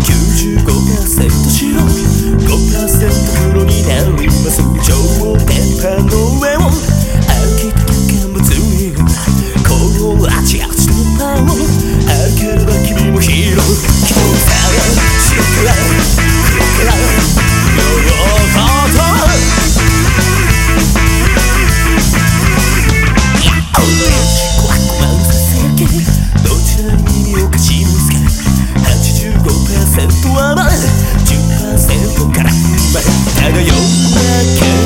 95%白。5%黒になる。ます超電波のから。まただよ中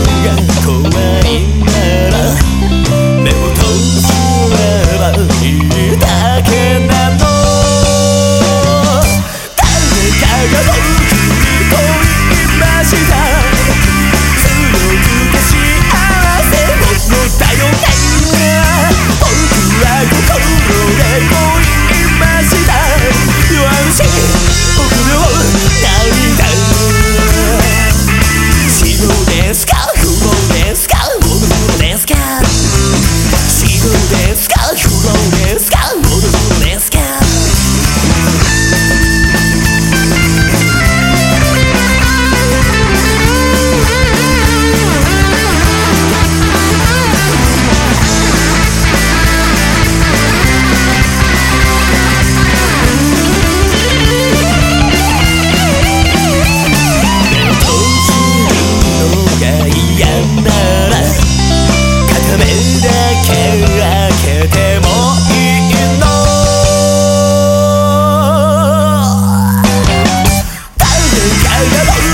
Yeah.